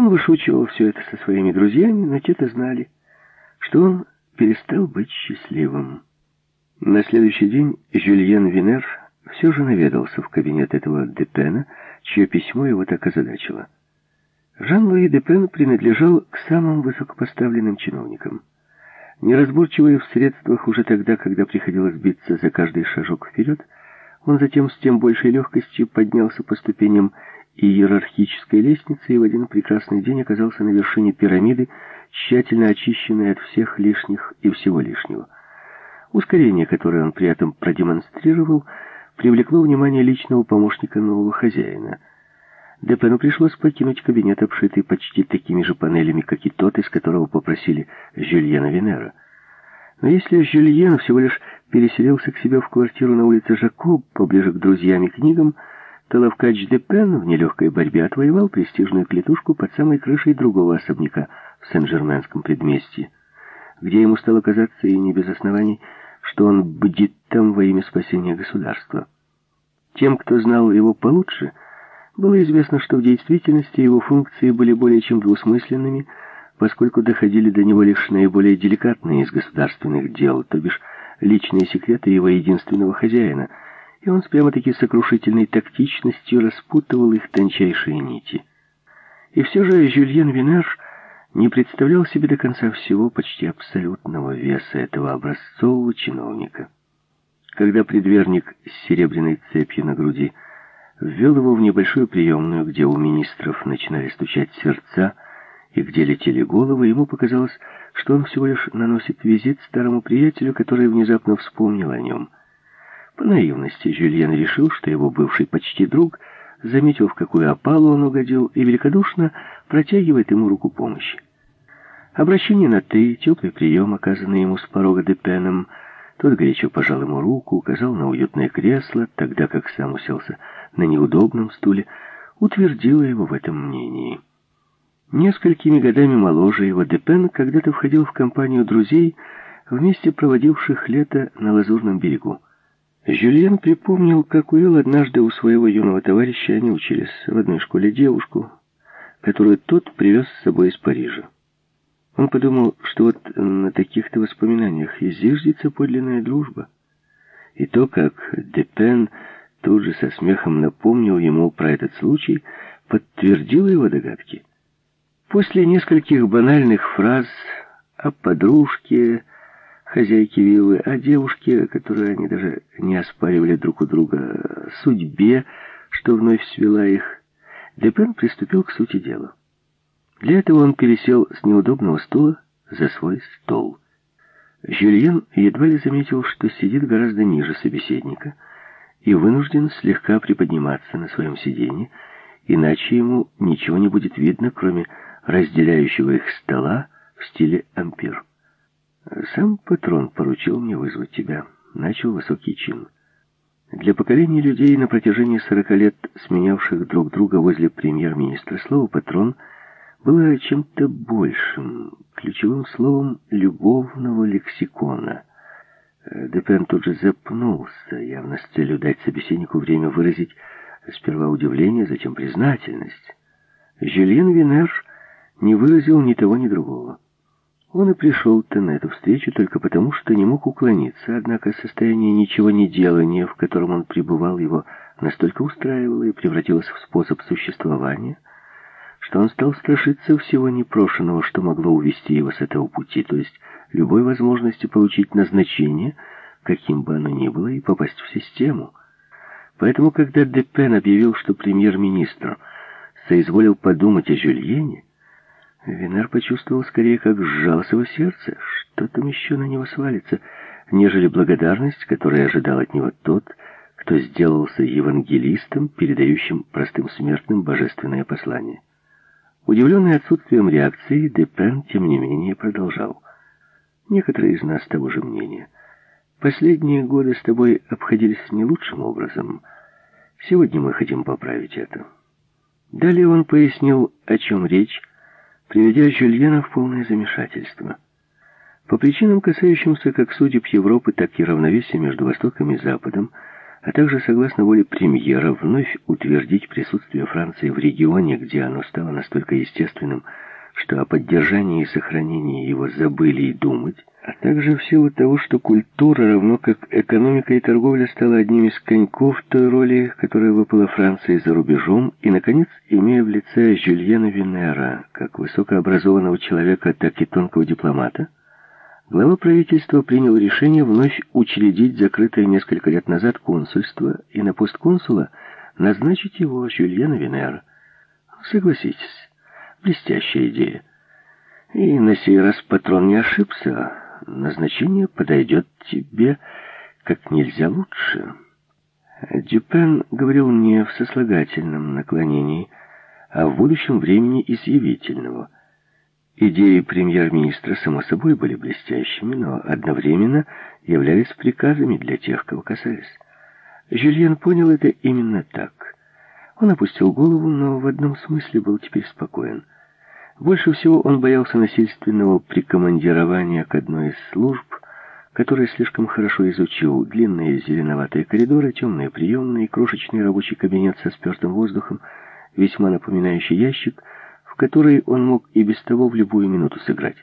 Он вышучивал все это со своими друзьями, но те-то знали, что он перестал быть счастливым. На следующий день Жюльен Винер все же наведался в кабинет этого Депена, чье письмо его так озадачило. Жан-Луи Депен принадлежал к самым высокопоставленным чиновникам. Неразборчивый в средствах уже тогда, когда приходилось биться за каждый шажок вперед, он затем с тем большей легкостью поднялся по ступеням иерархической лестницы и в один прекрасный день оказался на вершине пирамиды, тщательно очищенной от всех лишних и всего лишнего. Ускорение, которое он при этом продемонстрировал, привлекло внимание личного помощника нового хозяина. Депену пришлось покинуть кабинет, обшитый почти такими же панелями, как и тот, из которого попросили Жюльена Венера. Но если Жюльен всего лишь переселился к себе в квартиру на улице Жакоб, поближе к друзьям и книгам, то Лавкач Депен в нелегкой борьбе отвоевал престижную клетушку под самой крышей другого особняка в Сен-Жерменском предместье, где ему стало казаться, и не без оснований, что он бдит там во имя спасения государства. Тем, кто знал его получше, было известно, что в действительности его функции были более чем двусмысленными, поскольку доходили до него лишь наиболее деликатные из государственных дел, то бишь личные секреты его единственного хозяина — и он с прямо-таки сокрушительной тактичностью распутывал их тончайшие нити. И все же Жюльен Винер не представлял себе до конца всего почти абсолютного веса этого образцового чиновника. Когда предверник с серебряной цепью на груди ввел его в небольшую приемную, где у министров начинали стучать сердца и где летели головы, ему показалось, что он всего лишь наносит визит старому приятелю, который внезапно вспомнил о нем — по наивности Жюльен решил, что его бывший почти друг заметил, в какую опалу он угодил, и великодушно протягивает ему руку помощи. Обращение на «ты», теплый прием, оказанный ему с порога Депеном, тот горячо пожал ему руку, указал на уютное кресло, тогда как сам уселся на неудобном стуле, утвердило его в этом мнении. Несколькими годами моложе его Депен когда-то входил в компанию друзей, вместе проводивших лето на Лазурном берегу. Жюльен припомнил, как увел однажды у своего юного товарища, они учились в одной школе девушку, которую тот привез с собой из Парижа. Он подумал, что вот на таких-то воспоминаниях и зиждется подлинная дружба. И то, как Депен тут же со смехом напомнил ему про этот случай, подтвердило его догадки. После нескольких банальных фраз о подружке, хозяйки виллы, о девушке, которую они даже не оспаривали друг у друга, судьбе, что вновь свела их, Депен приступил к сути дела. Для этого он пересел с неудобного стула за свой стол. Жюльен едва ли заметил, что сидит гораздо ниже собеседника и вынужден слегка приподниматься на своем сиденье, иначе ему ничего не будет видно, кроме разделяющего их стола в стиле ампир. «Сам патрон поручил мне вызвать тебя», — начал высокий чин. Для поколения людей на протяжении сорока лет, сменявших друг друга возле премьер-министра, слово «патрон» было чем-то большим, ключевым словом любовного лексикона. Депен тут же запнулся, явно с целью дать собеседнику время выразить сперва удивление, затем признательность. Жюльен Винер не выразил ни того, ни другого. Он и пришел-то на эту встречу только потому, что не мог уклониться, однако состояние ничего не делания, в котором он пребывал, его настолько устраивало и превратилось в способ существования, что он стал страшиться всего непрошенного, что могло увести его с этого пути, то есть любой возможности получить назначение, каким бы оно ни было, и попасть в систему. Поэтому, когда Депен объявил, что премьер-министр соизволил подумать о Жюльене, Винер почувствовал скорее, как сжалось его сердце, что там еще на него свалится, нежели благодарность, которую ожидал от него тот, кто сделался евангелистом, передающим простым смертным божественное послание. Удивленный отсутствием реакции, Депен, тем не менее, продолжал. Некоторые из нас того же мнения. Последние годы с тобой обходились не лучшим образом. Сегодня мы хотим поправить это. Далее он пояснил, о чем речь, приведя Жюльена в полное замешательство. По причинам, касающимся как судеб Европы, так и равновесия между Востоком и Западом, а также, согласно воле премьера, вновь утвердить присутствие Франции в регионе, где оно стало настолько естественным, что о поддержании и сохранении его забыли и думать, а также в силу того, что культура, равно как экономика и торговля, стала одним из коньков той роли, которая выпала Франции за рубежом, и, наконец, имея в лице Жюльена Венера, как высокообразованного человека, так и тонкого дипломата, глава правительства принял решение вновь учредить закрытое несколько лет назад консульство и на пост консула назначить его Жюльена Венера. Согласитесь, блестящая идея. И на сей раз патрон не ошибся назначение подойдет тебе как нельзя лучше. Дюпен говорил не в сослагательном наклонении, а в будущем времени изъявительного. Идеи премьер-министра, само собой, были блестящими, но одновременно являлись приказами для тех, кого касались. Жюльен понял это именно так. Он опустил голову, но в одном смысле был теперь спокоен — больше всего он боялся насильственного прикомандирования к одной из служб, которые слишком хорошо изучил. Длинные зеленоватые коридоры, темные приемные, крошечный рабочий кабинет со спертым воздухом, весьма напоминающий ящик, в который он мог и без того в любую минуту сыграть.